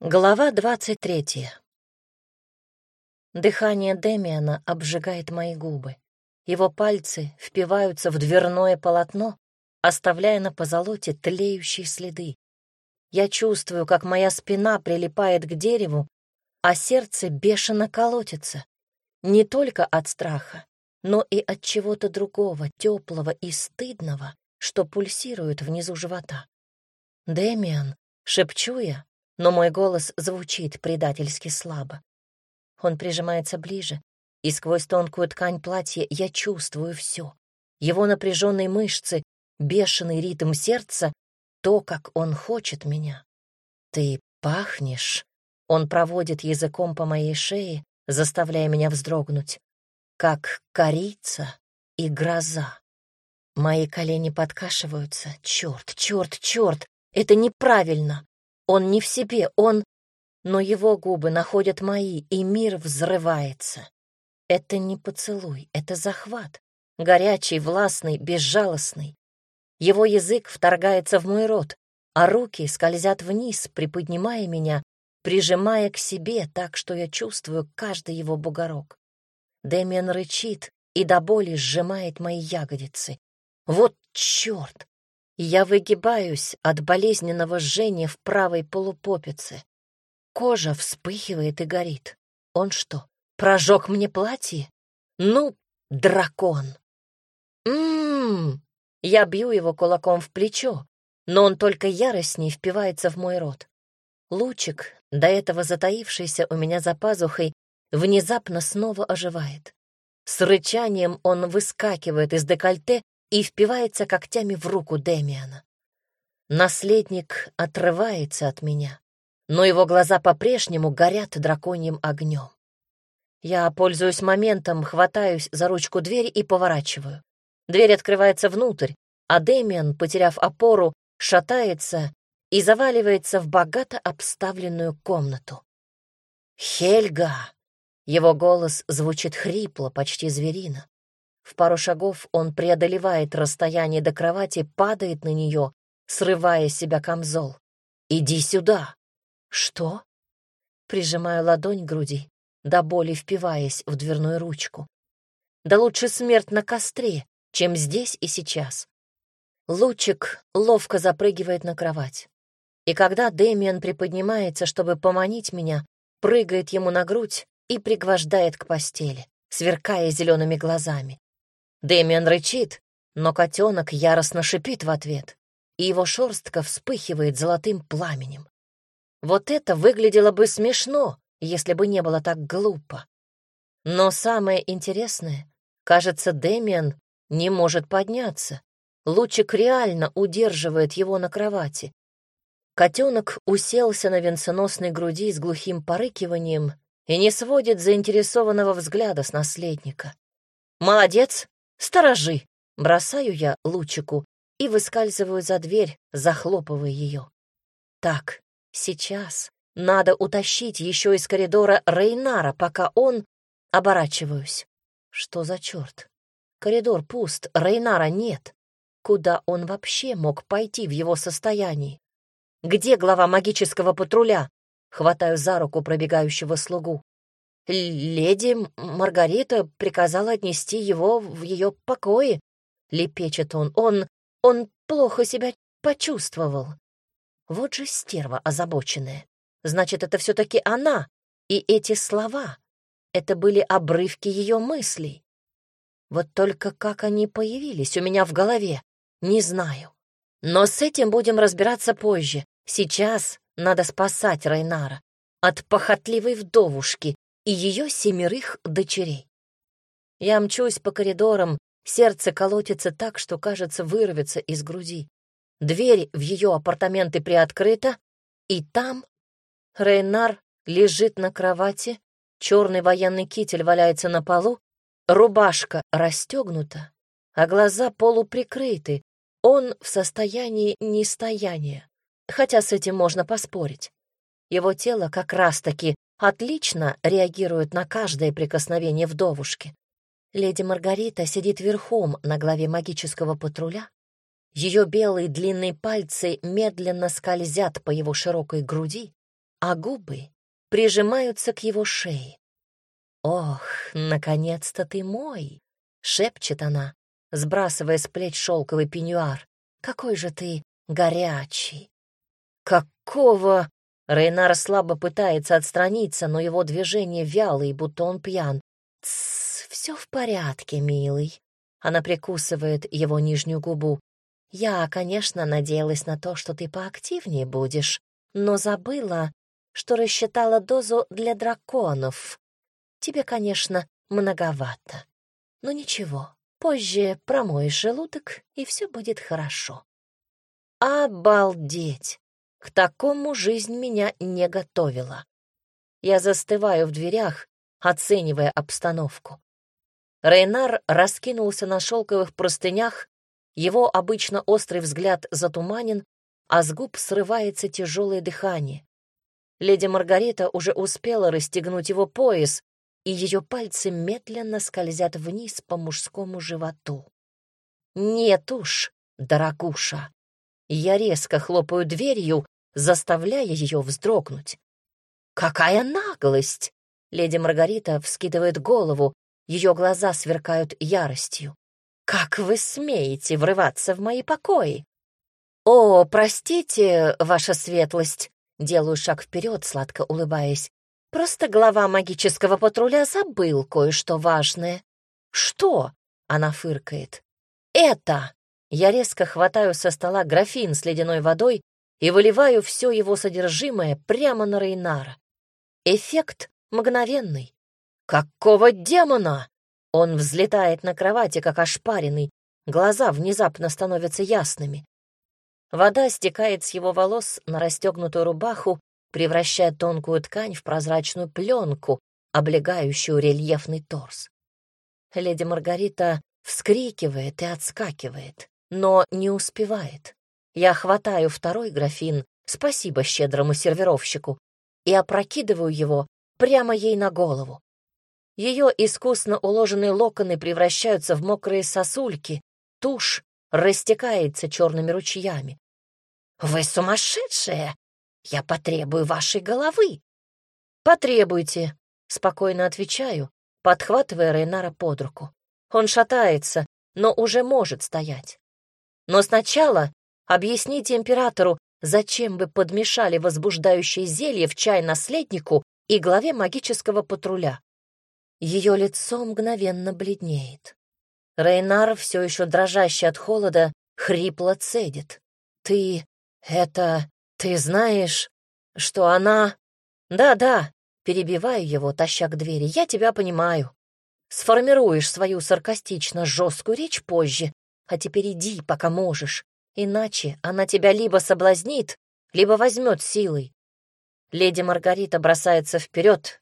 Глава двадцать третья. Дыхание Демиана обжигает мои губы. Его пальцы впиваются в дверное полотно, оставляя на позолоте тлеющие следы. Я чувствую, как моя спина прилипает к дереву, а сердце бешено колотится. Не только от страха, но и от чего-то другого, теплого и стыдного, что пульсирует внизу живота. «Демиан», — шепчу я, но мой голос звучит предательски слабо. Он прижимается ближе, и сквозь тонкую ткань платья я чувствую все. Его напряженные мышцы, бешеный ритм сердца, то, как он хочет меня. «Ты пахнешь!» Он проводит языком по моей шее, заставляя меня вздрогнуть, как корица и гроза. Мои колени подкашиваются. Черт, черт, черт! Это неправильно! Он не в себе, он... Но его губы находят мои, и мир взрывается. Это не поцелуй, это захват. Горячий, властный, безжалостный. Его язык вторгается в мой рот, а руки скользят вниз, приподнимая меня, прижимая к себе так, что я чувствую каждый его бугорок. Дэмиан рычит и до боли сжимает мои ягодицы. Вот черт! Я выгибаюсь от болезненного жжения в правой полупопице. Кожа вспыхивает и горит. Он что, прожег мне платье? Ну, дракон! Ммм! Я бью его кулаком в плечо, но он только яростней впивается в мой рот. Лучик, до этого затаившийся у меня за пазухой, внезапно снова оживает. С рычанием он выскакивает из декольте и впивается когтями в руку Демиана. Наследник отрывается от меня, но его глаза по-прежнему горят драконьим огнем. Я пользуюсь моментом, хватаюсь за ручку двери и поворачиваю. Дверь открывается внутрь, а Демиан, потеряв опору, шатается и заваливается в богато обставленную комнату. «Хельга!» Его голос звучит хрипло, почти зверино. В пару шагов он преодолевает расстояние до кровати, падает на нее, срывая с себя камзол. «Иди сюда!» «Что?» Прижимаю ладонь к груди, до боли впиваясь в дверную ручку. «Да лучше смерть на костре, чем здесь и сейчас». Лучик ловко запрыгивает на кровать. И когда Дэмиан приподнимается, чтобы поманить меня, прыгает ему на грудь и пригвождает к постели, сверкая зелеными глазами. Дэмиан рычит, но котенок яростно шипит в ответ, и его шерстка вспыхивает золотым пламенем. Вот это выглядело бы смешно, если бы не было так глупо. Но самое интересное, кажется, Дэмиан не может подняться. Лучик реально удерживает его на кровати. Котенок уселся на венценосной груди с глухим порыкиванием и не сводит заинтересованного взгляда с наследника. «Молодец, «Сторожи!» — бросаю я лучику и выскальзываю за дверь, захлопывая ее. Так, сейчас надо утащить еще из коридора Рейнара, пока он... Оборачиваюсь. Что за черт? Коридор пуст, Рейнара нет. Куда он вообще мог пойти в его состоянии? Где глава магического патруля? Хватаю за руку пробегающего слугу. «Леди Маргарита приказала отнести его в ее покои», — лепечет он. «Он... он плохо себя почувствовал». Вот же стерва озабоченная. Значит, это все-таки она. И эти слова — это были обрывки ее мыслей. Вот только как они появились у меня в голове, не знаю. Но с этим будем разбираться позже. Сейчас надо спасать Райнара от похотливой вдовушки, и ее семерых дочерей. Я мчусь по коридорам, сердце колотится так, что, кажется, вырвется из груди. Дверь в ее апартаменты приоткрыта, и там Рейнар лежит на кровати, черный военный китель валяется на полу, рубашка расстегнута, а глаза полуприкрыты. Он в состоянии нестояния, хотя с этим можно поспорить. Его тело как раз-таки отлично реагирует на каждое прикосновение вдовушки. Леди Маргарита сидит верхом на главе магического патруля. Ее белые длинные пальцы медленно скользят по его широкой груди, а губы прижимаются к его шее. «Ох, наконец-то ты мой!» — шепчет она, сбрасывая с плеч шелковый пеньюар. «Какой же ты горячий!» «Какого?» Рейнар слабо пытается отстраниться, но его движение вялые, будто он пьян. «Тссс, все в порядке, милый». Она прикусывает его нижнюю губу. «Я, конечно, надеялась на то, что ты поактивнее будешь, но забыла, что рассчитала дозу для драконов. Тебе, конечно, многовато. Но ничего, позже промоешь желудок, и все будет хорошо». «Обалдеть! К такому жизнь меня не готовила. Я застываю в дверях, оценивая обстановку. Рейнар раскинулся на шелковых простынях, его обычно острый взгляд затуманен, а с губ срывается тяжелое дыхание. Леди Маргарита уже успела расстегнуть его пояс, и ее пальцы медленно скользят вниз по мужскому животу. «Нет уж, дорогуша!» Я резко хлопаю дверью, заставляя ее вздрогнуть. «Какая наглость!» Леди Маргарита вскидывает голову, ее глаза сверкают яростью. «Как вы смеете врываться в мои покои?» «О, простите, ваша светлость!» Делаю шаг вперед, сладко улыбаясь. «Просто глава магического патруля забыл кое-что важное». «Что?» — она фыркает. «Это!» Я резко хватаю со стола графин с ледяной водой и выливаю все его содержимое прямо на Рейнара. Эффект мгновенный. «Какого демона?» Он взлетает на кровати, как ошпаренный, глаза внезапно становятся ясными. Вода стекает с его волос на расстегнутую рубаху, превращая тонкую ткань в прозрачную пленку, облегающую рельефный торс. Леди Маргарита вскрикивает и отскакивает, но не успевает. Я хватаю второй графин, спасибо щедрому сервировщику, и опрокидываю его прямо ей на голову. Ее искусно уложенные локоны превращаются в мокрые сосульки, тушь растекается черными ручьями. «Вы сумасшедшая! Я потребую вашей головы!» «Потребуйте», — спокойно отвечаю, подхватывая Рейнара под руку. Он шатается, но уже может стоять. Но сначала объясните императору, зачем вы подмешали возбуждающее зелье в чай наследнику и главе магического патруля. Ее лицо мгновенно бледнеет. Рейнар, все еще дрожащий от холода, хрипло цедит. «Ты... это... ты знаешь, что она...» «Да-да», — перебиваю его, таща к двери, — «я тебя понимаю. Сформируешь свою саркастично жесткую речь позже, а теперь иди, пока можешь, иначе она тебя либо соблазнит, либо возьмет силой. Леди Маргарита бросается вперед,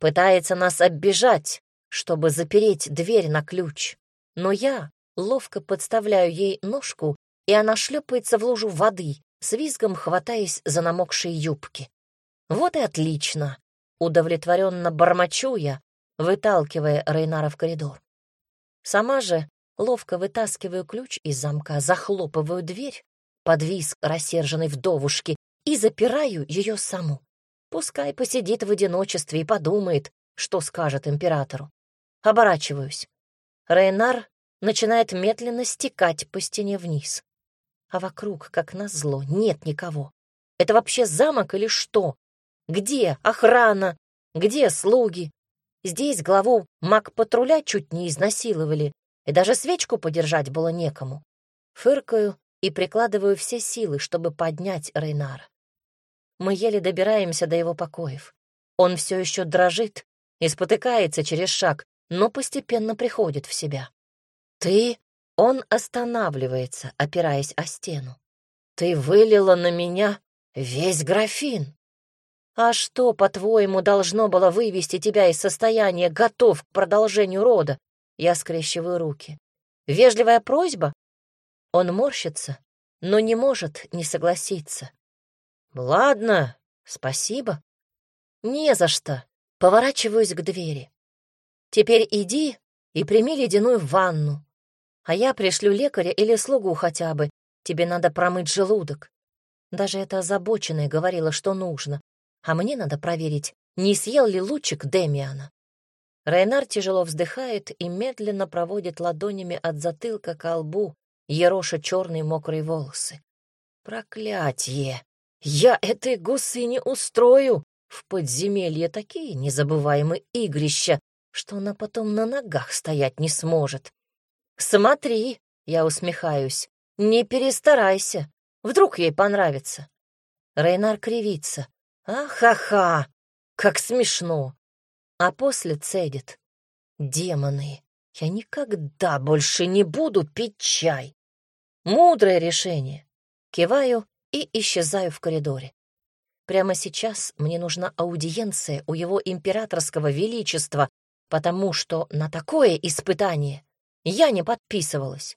пытается нас оббежать, чтобы запереть дверь на ключ. Но я ловко подставляю ей ножку, и она шлепается в лужу воды, с визгом хватаясь за намокшие юбки. Вот и отлично. Удовлетворенно бормочу я, выталкивая Рейнара в коридор. Сама же ловко вытаскиваю ключ из замка, захлопываю дверь под визг рассерженной вдовушки и запираю ее саму. Пускай посидит в одиночестве и подумает, что скажет императору. Оборачиваюсь. Рейнар начинает медленно стекать по стене вниз. А вокруг, как назло, нет никого. Это вообще замок или что? Где охрана? Где слуги? Здесь главу маг-патруля чуть не изнасиловали, и даже свечку подержать было некому. Фыркаю и прикладываю все силы, чтобы поднять Рейнара. Мы еле добираемся до его покоев. Он все еще дрожит и спотыкается через шаг, но постепенно приходит в себя. «Ты...» Он останавливается, опираясь о стену. «Ты вылила на меня весь графин. А что, по-твоему, должно было вывести тебя из состояния готов к продолжению рода?» Я скрещиваю руки. «Вежливая просьба?» Он морщится, но не может не согласиться. «Ладно, спасибо». «Не за что». Поворачиваюсь к двери. «Теперь иди и прими ледяную ванну, а я пришлю лекаря или слугу хотя бы. Тебе надо промыть желудок». Даже эта озабоченная говорила, что нужно. а мне надо проверить, не съел ли лучик Демиана. Рейнар тяжело вздыхает и медленно проводит ладонями от затылка к лбу, ероша черные мокрые волосы. Проклятье! Я этой гусы не устрою! В подземелье такие незабываемые игрища, что она потом на ногах стоять не сможет. Смотри, я усмехаюсь, не перестарайся, вдруг ей понравится. Рейнар кривится. Ахаха, как смешно. А после цедит. Демоны, я никогда больше не буду пить чай. Мудрое решение. Киваю и исчезаю в коридоре. Прямо сейчас мне нужна аудиенция у его императорского величества, потому что на такое испытание я не подписывалась.